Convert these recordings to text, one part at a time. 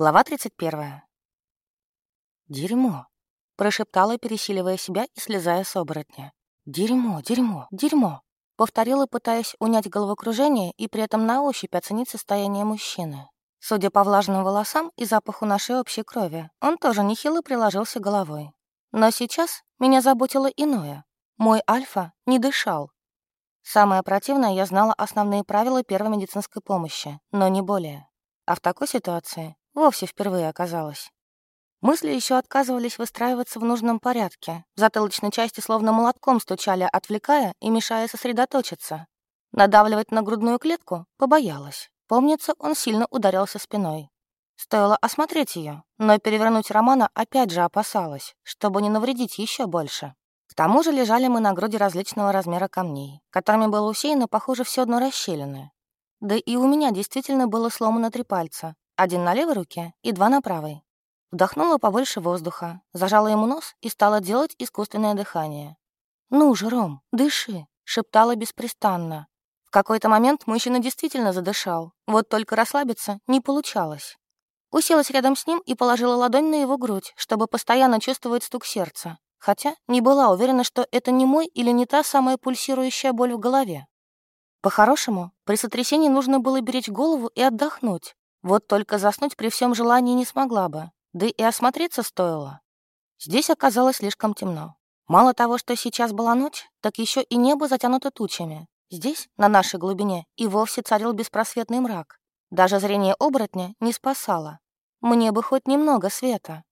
Глава 31. «Дерьмо», — прошептала, пересиливая себя и слезая с оборотня. «Дерьмо, дерьмо, дерьмо», — повторила, пытаясь унять головокружение и при этом на ощупь оценить состояние мужчины. Судя по влажным волосам и запаху нашей общей крови, он тоже нехило приложился головой. Но сейчас меня заботило иное. Мой Альфа не дышал. Самое противное, я знала основные правила первой медицинской помощи, но не более. А в такой ситуации вовсе впервые оказалась. Мысли еще отказывались выстраиваться в нужном порядке. В затылочной части словно молотком стучали, отвлекая и мешая сосредоточиться. Надавливать на грудную клетку побоялась. Помнится, он сильно ударился спиной. Стоило осмотреть ее, но перевернуть Романа опять же опасалась, чтобы не навредить еще больше. К тому же лежали мы на груди различного размера камней, которыми было усеяно, похоже, все одно расщелины. Да и у меня действительно было сломано три пальца, один на левой руке и два на правой. Вдохнула побольше воздуха, зажала ему нос и стала делать искусственное дыхание. «Ну же, Ром, дыши!» — шептала беспрестанно. В какой-то момент мужчина действительно задышал, вот только расслабиться не получалось. Уселась рядом с ним и положила ладонь на его грудь, чтобы постоянно чувствовать стук сердца, хотя не была уверена, что это не мой или не та самая пульсирующая боль в голове. По-хорошему, при сотрясении нужно было беречь голову и отдохнуть, вот только заснуть при всем желании не смогла бы, да и осмотреться стоило. Здесь оказалось слишком темно. Мало того, что сейчас была ночь, так еще и небо затянуто тучами. Здесь, на нашей глубине, и вовсе царил беспросветный мрак. Даже зрение оборотня не спасало. Мне бы хоть немного света.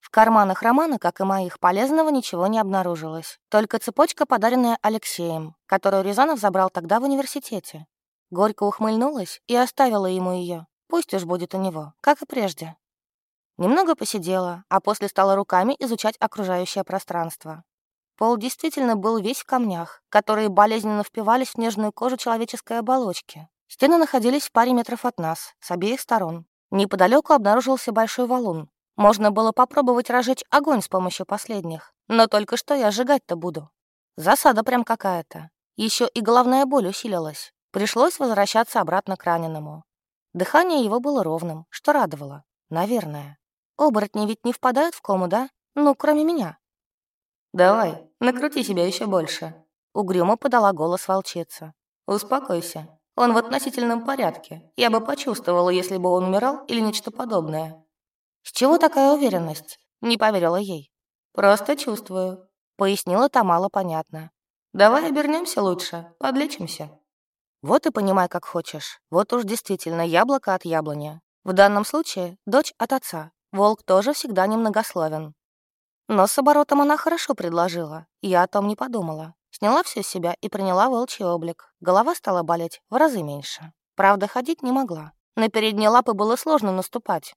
В карманах Романа, как и моих, полезного ничего не обнаружилось. Только цепочка, подаренная Алексеем, которую Рязанов забрал тогда в университете. Горько ухмыльнулась и оставила ему ее, Пусть уж будет у него, как и прежде. Немного посидела, а после стала руками изучать окружающее пространство. Пол действительно был весь в камнях, которые болезненно впивались в нежную кожу человеческой оболочки. Стены находились в паре метров от нас, с обеих сторон. Неподалеку обнаружился большой валун. Можно было попробовать разжечь огонь с помощью последних, но только что я сжигать-то буду. Засада прям какая-то. Еще и головная боль усилилась. Пришлось возвращаться обратно к раненому. Дыхание его было ровным, что радовало. Наверное. Оборотни ведь не впадают в кому, да? Ну, кроме меня. «Давай, накрути себя еще больше», — угрюмо подала голос волчица. «Успокойся. Он в относительном порядке. Я бы почувствовала, если бы он умирал или нечто подобное». «С чего такая уверенность?» — не поверила ей. «Просто чувствую», — пояснила Тамала понятно. «Давай обернемся лучше, подлечимся». Вот и понимай, как хочешь. Вот уж действительно яблоко от яблони. В данном случае дочь от отца. Волк тоже всегда немногословен. Но с оборотом она хорошо предложила. Я о том не подумала. Сняла все с себя и приняла волчий облик. Голова стала болеть в разы меньше. Правда, ходить не могла. На передние лапы было сложно наступать.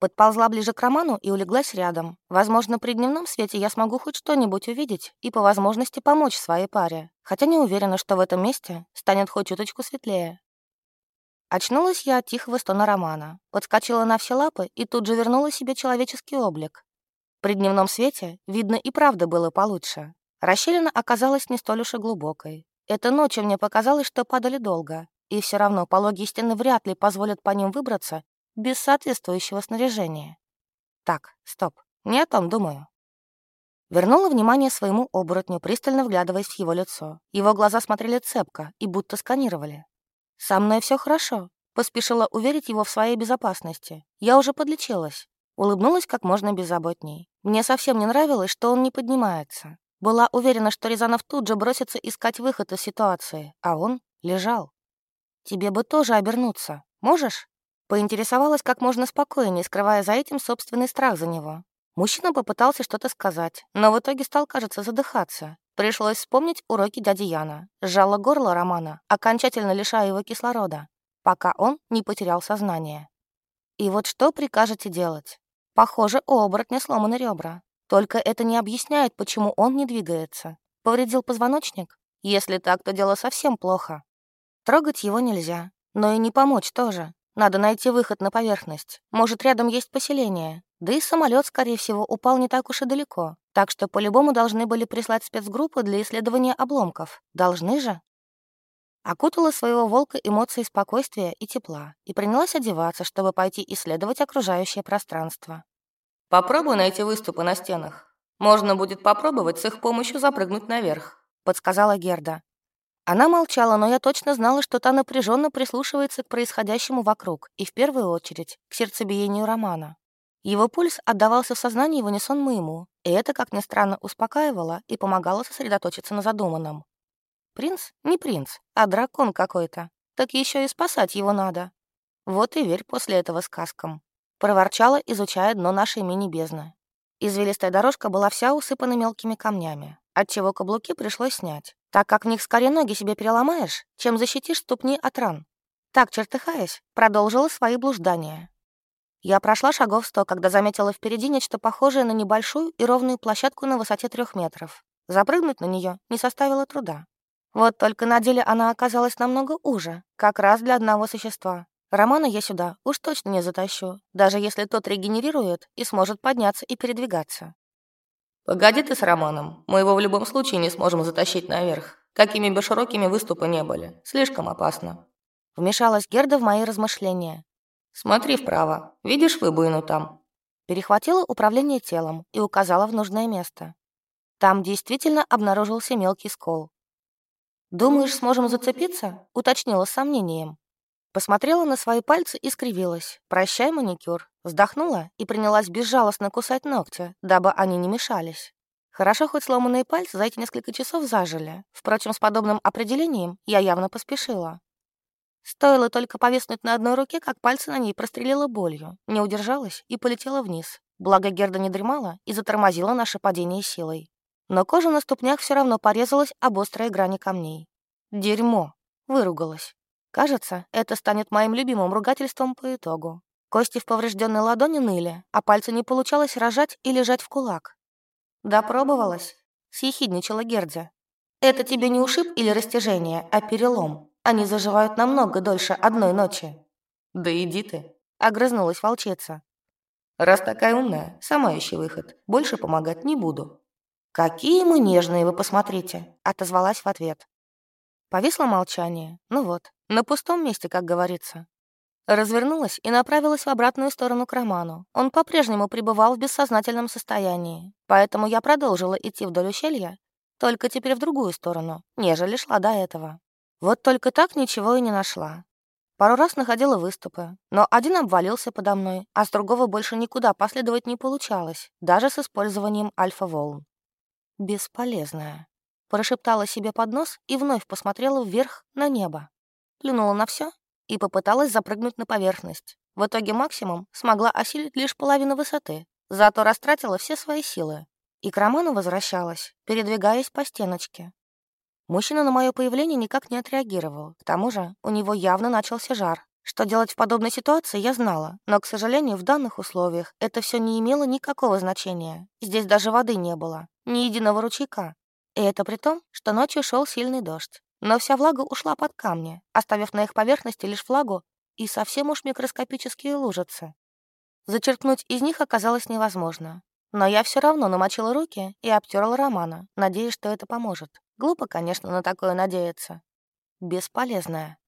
Подползла ближе к Роману и улеглась рядом. Возможно, при дневном свете я смогу хоть что-нибудь увидеть и по возможности помочь своей паре, хотя не уверена, что в этом месте станет хоть чуточку светлее. Очнулась я от тихого стона Романа, подскочила на все лапы и тут же вернула себе человеческий облик. При дневном свете видно и правда было получше. Расщелина оказалась не столь уж и глубокой. Это ночью мне показалось, что падали долго, и все равно пологие стены вряд ли позволят по ним выбраться без соответствующего снаряжения. Так, стоп, не о том думаю. Вернула внимание своему оборотню, пристально вглядываясь в его лицо. Его глаза смотрели цепко и будто сканировали. «Со мной все хорошо», — поспешила уверить его в своей безопасности. «Я уже подлечилась». Улыбнулась как можно беззаботней. Мне совсем не нравилось, что он не поднимается. Была уверена, что Рязанов тут же бросится искать выход из ситуации, а он лежал. «Тебе бы тоже обернуться. Можешь?» Поинтересовалась как можно спокойнее, скрывая за этим собственный страх за него. Мужчина попытался что-то сказать, но в итоге стал, кажется, задыхаться. Пришлось вспомнить уроки дяди Яна. Сжала горло Романа, окончательно лишая его кислорода, пока он не потерял сознание. И вот что прикажете делать? Похоже, у оборотня сломаны ребра. Только это не объясняет, почему он не двигается. Повредил позвоночник? Если так, то дело совсем плохо. Трогать его нельзя, но и не помочь тоже. Надо найти выход на поверхность. Может, рядом есть поселение. Да и самолет, скорее всего, упал не так уж и далеко. Так что по-любому должны были прислать спецгруппу для исследования обломков. Должны же? Окутала своего волка эмоции спокойствия и тепла и принялась одеваться, чтобы пойти исследовать окружающее пространство. «Попробуй найти выступы на стенах. Можно будет попробовать с их помощью запрыгнуть наверх», — подсказала Герда. Она молчала, но я точно знала, что та напряженно прислушивается к происходящему вокруг и, в первую очередь, к сердцебиению Романа. Его пульс отдавался в сознании в унисон моему, и это, как ни странно, успокаивало и помогало сосредоточиться на задуманном. Принц? Не принц, а дракон какой-то. Так еще и спасать его надо. Вот и верь после этого сказкам. Проворчала, изучая дно нашей мини-бездны. Извилистая дорожка была вся усыпана мелкими камнями, отчего каблуки пришлось снять, так как в них скорее ноги себе переломаешь, чем защитишь ступни от ран. Так, чертыхаясь, продолжила свои блуждания. Я прошла шагов сто, когда заметила впереди нечто похожее на небольшую и ровную площадку на высоте трех метров. Запрыгнуть на нее не составило труда. Вот только на деле она оказалась намного уже, как раз для одного существа. Романа я сюда уж точно не затащу, даже если тот регенерирует и сможет подняться и передвигаться. «Погоди ты с Романом, мы его в любом случае не сможем затащить наверх. Какими бы широкими выступы не были, слишком опасно». Вмешалась Герда в мои размышления. «Смотри вправо, видишь выбоину там?» Перехватила управление телом и указала в нужное место. Там действительно обнаружился мелкий скол. «Думаешь, сможем зацепиться?» — уточнила с сомнением. Посмотрела на свои пальцы и скривилась. «Прощай, маникюр». Вздохнула и принялась безжалостно кусать ногти, дабы они не мешались. Хорошо, хоть сломанные пальцы за эти несколько часов зажили. Впрочем, с подобным определением я явно поспешила. Стоило только повиснуть на одной руке, как пальцы на ней прострелила болью, не удержалась и полетела вниз. Благо Герда не дремала и затормозила наше падение силой. Но кожа на ступнях все равно порезалась об острые грани камней. «Дерьмо!» — выругалась. Кажется, это станет моим любимым ругательством по итогу. Кости в поврежденной ладони ныли, а пальцы не получалось рожать и лежать в кулак. «Допробовалась?» — съехидничала Гердя. «Это тебе не ушиб или растяжение, а перелом. Они заживают намного дольше одной ночи». «Да иди ты», — огрызнулась волчица. «Раз такая умная, сама ищи выход. Больше помогать не буду». «Какие мы нежные, вы посмотрите», — отозвалась в ответ. Повисло молчание. Ну вот, на пустом месте, как говорится. Развернулась и направилась в обратную сторону к Роману. Он по-прежнему пребывал в бессознательном состоянии, поэтому я продолжила идти вдоль ущелья, только теперь в другую сторону, нежели шла до этого. Вот только так ничего и не нашла. Пару раз находила выступы, но один обвалился подо мной, а с другого больше никуда последовать не получалось, даже с использованием альфа-волн. Бесполезная. Прошептала себе под нос и вновь посмотрела вверх на небо. Плюнула на все и попыталась запрыгнуть на поверхность. В итоге максимум смогла осилить лишь половину высоты, зато растратила все свои силы. И к Роману возвращалась, передвигаясь по стеночке, Мужчина на мое появление никак не отреагировал. К тому же у него явно начался жар. Что делать в подобной ситуации, я знала, но, к сожалению, в данных условиях это все не имело никакого значения. Здесь даже воды не было, ни единого ручейка. И это при том, что ночью шел сильный дождь. Но вся влага ушла под камни, оставив на их поверхности лишь влагу и совсем уж микроскопические лужицы. Зачерпнуть из них оказалось невозможно. Но я все равно намочила руки и обтерла Романа, надеясь, что это поможет. Глупо, конечно, на такое надеяться. Бесполезная.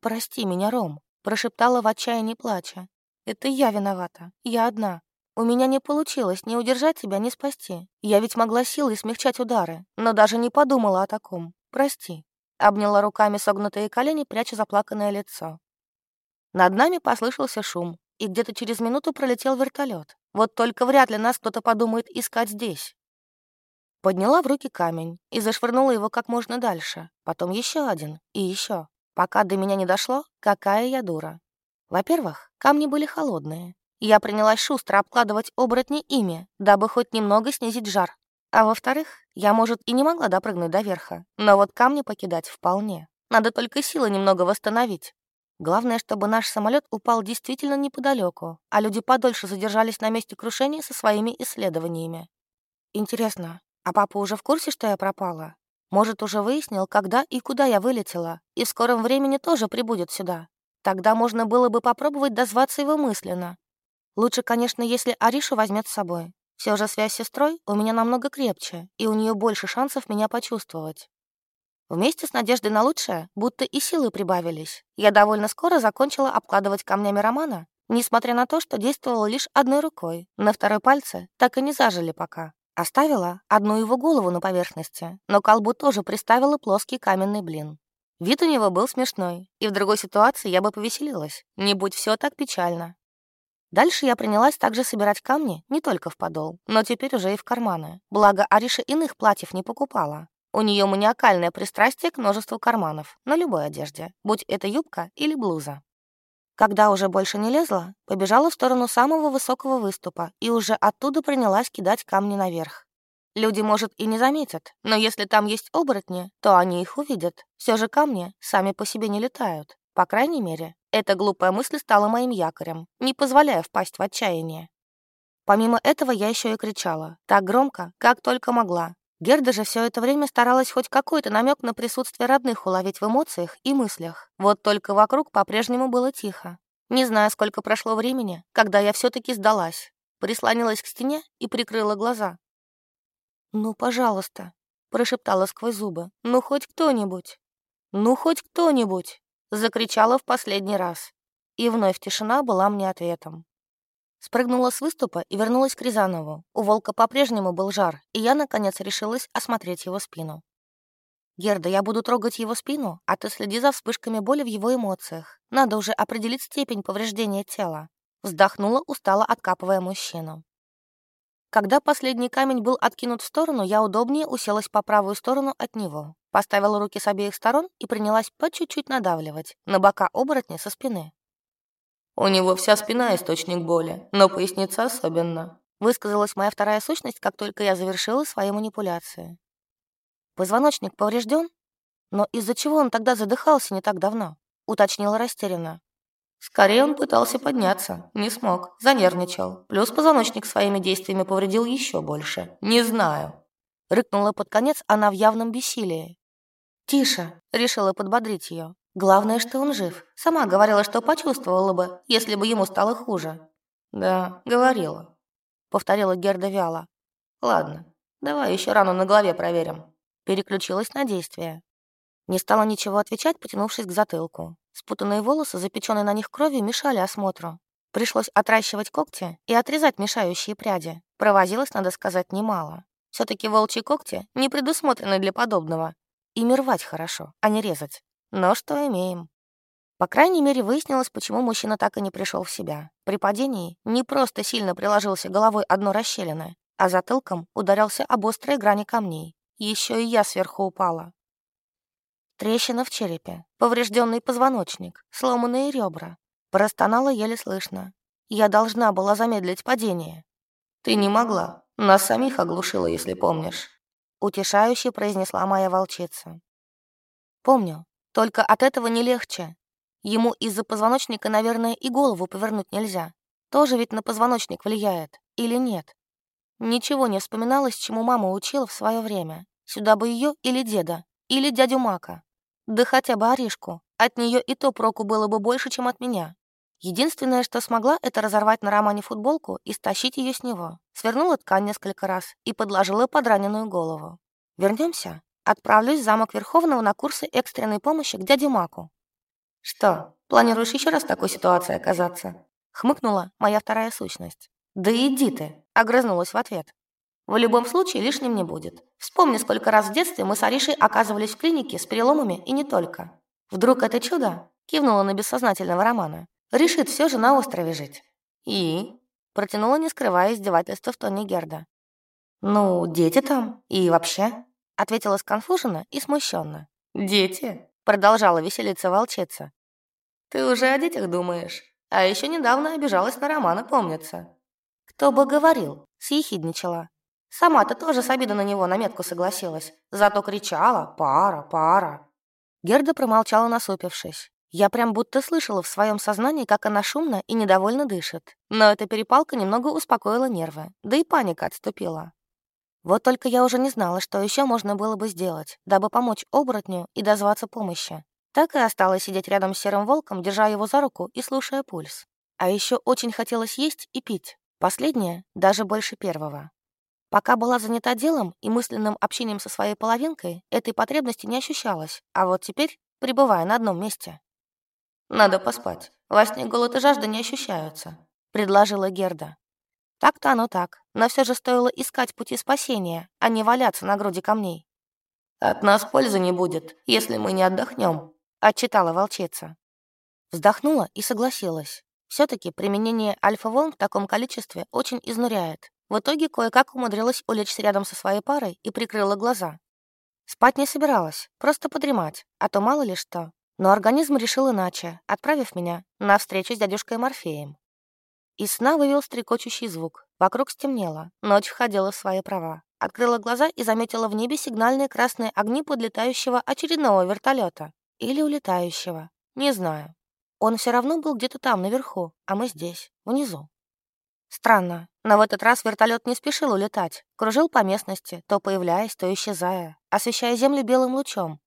«Прости меня, Ром», — прошептала в отчаянии плача. «Это я виновата. Я одна. У меня не получилось ни удержать тебя, ни спасти. Я ведь могла силой смягчать удары, но даже не подумала о таком. Прости». Обняла руками согнутые колени, пряча заплаканное лицо. Над нами послышался шум, и где-то через минуту пролетел вертолет. Вот только вряд ли нас кто-то подумает искать здесь. Подняла в руки камень и зашвырнула его как можно дальше. Потом еще один и еще. Пока до меня не дошло, какая я дура. Во-первых, камни были холодные. Я принялась шустро обкладывать оборотни ими, дабы хоть немного снизить жар. А во-вторых, я, может, и не могла допрыгнуть до верха, но вот камни покидать вполне. Надо только силы немного восстановить. Главное, чтобы наш самолет упал действительно неподалеку, а люди подольше задержались на месте крушения со своими исследованиями. Интересно, а папа уже в курсе, что я пропала? Может, уже выяснил, когда и куда я вылетела, и в скором времени тоже прибудет сюда. Тогда можно было бы попробовать дозваться его мысленно. Лучше, конечно, если Аришу возьмет с собой. Все же связь с сестрой у меня намного крепче, и у нее больше шансов меня почувствовать. Вместе с надеждой на лучшее, будто и силы прибавились. Я довольно скоро закончила обкладывать камнями романа, несмотря на то, что действовала лишь одной рукой. На второй пальце так и не зажили пока. Оставила одну его голову на поверхности, но колбу тоже приставила плоский каменный блин. Вид у него был смешной, и в другой ситуации я бы повеселилась, не будь все так печально. Дальше я принялась также собирать камни не только в подол, но теперь уже и в карманы. Благо, Ариша иных платьев не покупала. У нее маниакальное пристрастие к множеству карманов на любой одежде, будь это юбка или блуза. Когда уже больше не лезла, побежала в сторону самого высокого выступа и уже оттуда принялась кидать камни наверх. Люди, может, и не заметят, но если там есть оборотни, то они их увидят. Все же камни сами по себе не летают. По крайней мере, эта глупая мысль стала моим якорем, не позволяя впасть в отчаяние. Помимо этого я еще и кричала, так громко, как только могла, Герда же все это время старалась хоть какой-то намек на присутствие родных уловить в эмоциях и мыслях. Вот только вокруг по-прежнему было тихо. Не знаю, сколько прошло времени, когда я все-таки сдалась. Прислонилась к стене и прикрыла глаза. «Ну, пожалуйста», — прошептала сквозь зубы. «Ну, хоть кто-нибудь! Ну, хоть кто-нибудь!» — закричала в последний раз. И вновь тишина была мне ответом. Спрыгнула с выступа и вернулась к Рязанову. У волка по-прежнему был жар, и я, наконец, решилась осмотреть его спину. «Герда, я буду трогать его спину, а ты следи за вспышками боли в его эмоциях. Надо уже определить степень повреждения тела». Вздохнула, устало откапывая мужчину. Когда последний камень был откинут в сторону, я удобнее уселась по правую сторону от него, поставила руки с обеих сторон и принялась по чуть-чуть надавливать на бока оборотня со спины. У него вся спина источник боли, но поясница особенно. Высказалась моя вторая сущность, как только я завершила свои манипуляции. Позвоночник поврежден? Но из-за чего он тогда задыхался не так давно? Уточнила растерянно. Скорее он пытался подняться, не смог, занервничал. Плюс позвоночник своими действиями повредил еще больше. Не знаю. Рыкнула под конец она в явном бессилии. «Тише», — решила подбодрить ее. Главное, что он жив. Сама говорила, что почувствовала бы, если бы ему стало хуже. Да, говорила. Повторила Герда вяло. Ладно, давай еще рану на голове проверим. Переключилась на действие. Не стала ничего отвечать, потянувшись к затылку. Спутанные волосы, запеченные на них кровью, мешали осмотру. Пришлось отращивать когти и отрезать мешающие пряди. Провозилась, надо сказать, немало. все таки волчьи когти не предусмотрены для подобного. Ими рвать хорошо, а не резать. Но что имеем? По крайней мере, выяснилось, почему мужчина так и не пришел в себя. При падении не просто сильно приложился головой одно расщелины, а затылком ударился об острые грани камней. Еще и я сверху упала. Трещина в черепе, поврежденный позвоночник, сломанные ребра. Простонала еле слышно. Я должна была замедлить падение. «Ты не могла. Нас самих оглушила, если помнишь», — утешающе произнесла моя волчица. «Помню. Только от этого не легче. Ему из-за позвоночника, наверное, и голову повернуть нельзя. Тоже ведь на позвоночник влияет. Или нет? Ничего не вспоминалось, чему мама учила в свое время. Сюда бы ее или деда, или дядю Мака. Да хотя бы Аришку. От нее и то проку было бы больше, чем от меня. Единственное, что смогла, это разорвать на романе футболку и стащить ее с него. Свернула ткань несколько раз и подложила под раненую голову. Вернемся. Отправлюсь в замок Верховного на курсы экстренной помощи к дяде Маку. Что, планируешь еще раз в такой ситуации оказаться? Хмыкнула моя вторая сущность. Да иди ты, огрызнулась в ответ. В любом случае лишним не будет. Вспомни, сколько раз в детстве мы с Аришей оказывались в клинике с переломами и не только. Вдруг это чудо, кивнула на бессознательного Романа, решит все же на острове жить. И протянула, не скрывая издевательства в тоне Герда. «Ну, дети там. И вообще ответила сконфуженно и смущенно. «Дети?» — продолжала веселиться волчица. «Ты уже о детях думаешь? А еще недавно обижалась на Романа, помнится». «Кто бы говорил?» — съехидничала. Сама-то тоже с обидой на него на метку согласилась. Зато кричала «Пара, пара». Герда промолчала, насупившись. Я прям будто слышала в своем сознании, как она шумно и недовольно дышит. Но эта перепалка немного успокоила нервы, да и паника отступила. Вот только я уже не знала, что еще можно было бы сделать, дабы помочь оборотню и дозваться помощи. Так и осталось сидеть рядом с серым волком, держа его за руку и слушая пульс. А еще очень хотелось есть и пить. Последнее даже больше первого. Пока была занята делом и мысленным общением со своей половинкой, этой потребности не ощущалось, а вот теперь, пребывая на одном месте. «Надо поспать. Во сне голод и жажда не ощущаются», — предложила Герда. Так-то оно так, но все же стоило искать пути спасения, а не валяться на груди камней. «От нас пользы не будет, если мы не отдохнем», — отчитала волчица. Вздохнула и согласилась. все таки применение альфа-волн в таком количестве очень изнуряет. В итоге кое-как умудрилась улечься рядом со своей парой и прикрыла глаза. Спать не собиралась, просто подремать, а то мало ли что. Но организм решил иначе, отправив меня на встречу с дядюшкой Морфеем. Из сна вывел стрекочущий звук. Вокруг стемнело, ночь входила в свои права. Открыла глаза и заметила в небе сигнальные красные огни подлетающего очередного вертолета. Или улетающего. Не знаю. Он все равно был где-то там, наверху, а мы здесь, внизу. Странно, но в этот раз вертолет не спешил улетать. Кружил по местности, то появляясь, то исчезая, освещая землю белым лучом.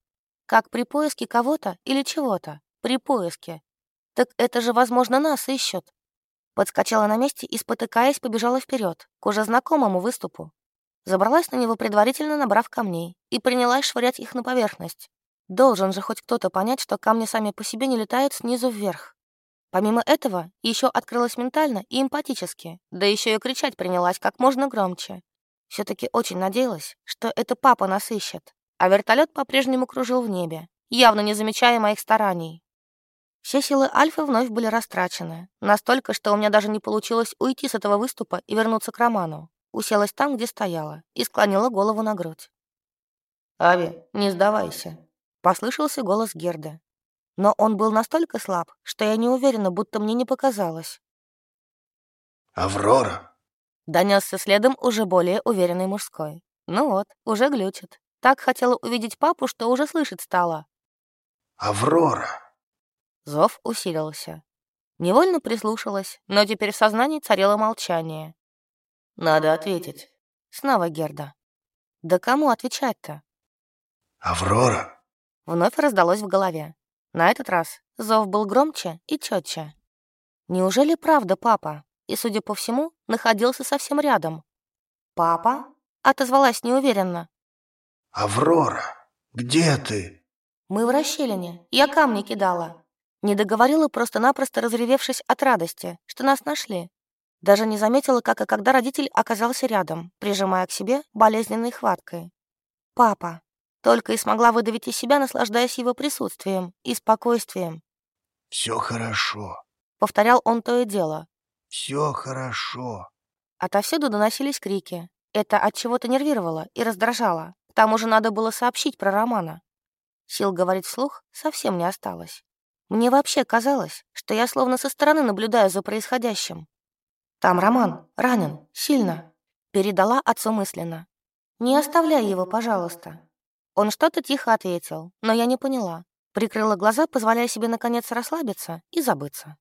Как при поиске кого-то или чего-то. При поиске. Так это же, возможно, нас ищут. Подскочила на месте и, спотыкаясь, побежала вперед, к уже знакомому выступу. Забралась на него, предварительно набрав камней, и принялась швырять их на поверхность. Должен же хоть кто-то понять, что камни сами по себе не летают снизу вверх. Помимо этого, еще открылась ментально и эмпатически, да еще и кричать принялась как можно громче. все таки очень надеялась, что это папа нас ищет, а вертолет по-прежнему кружил в небе, явно не замечая моих стараний. Все силы Альфы вновь были растрачены. Настолько, что у меня даже не получилось уйти с этого выступа и вернуться к Роману. Уселась там, где стояла, и склонила голову на грудь. «Ави, не сдавайся», — послышался голос Герда. Но он был настолько слаб, что я не уверена, будто мне не показалось. «Аврора!» Донесся следом уже более уверенный мужской. Ну вот, уже глючит. Так хотела увидеть папу, что уже слышать стала. «Аврора!» Зов усилился. Невольно прислушалась, но теперь в сознании царило молчание. «Надо ответить». Снова Герда. «Да кому отвечать-то?» «Аврора!» Вновь раздалось в голове. На этот раз зов был громче и четче. Неужели правда папа? И, судя по всему, находился совсем рядом. «Папа?» — отозвалась неуверенно. «Аврора, где ты?» «Мы в расщелине. Я камни кидала. Не договорила, просто-напросто разревевшись от радости, что нас нашли. Даже не заметила, как и когда родитель оказался рядом, прижимая к себе болезненной хваткой. «Папа!» Только и смогла выдавить из себя, наслаждаясь его присутствием и спокойствием. «Все хорошо», — повторял он то и дело. «Все хорошо». Отовсюду доносились крики. Это от чего-то нервировало и раздражало. К тому же надо было сообщить про Романа. Сил говорить вслух совсем не осталось. Мне вообще казалось, что я словно со стороны наблюдаю за происходящим. «Там Роман, ранен, сильно», — передала отцу мысленно. «Не оставляй его, пожалуйста». Он что-то тихо ответил, но я не поняла. Прикрыла глаза, позволяя себе наконец расслабиться и забыться.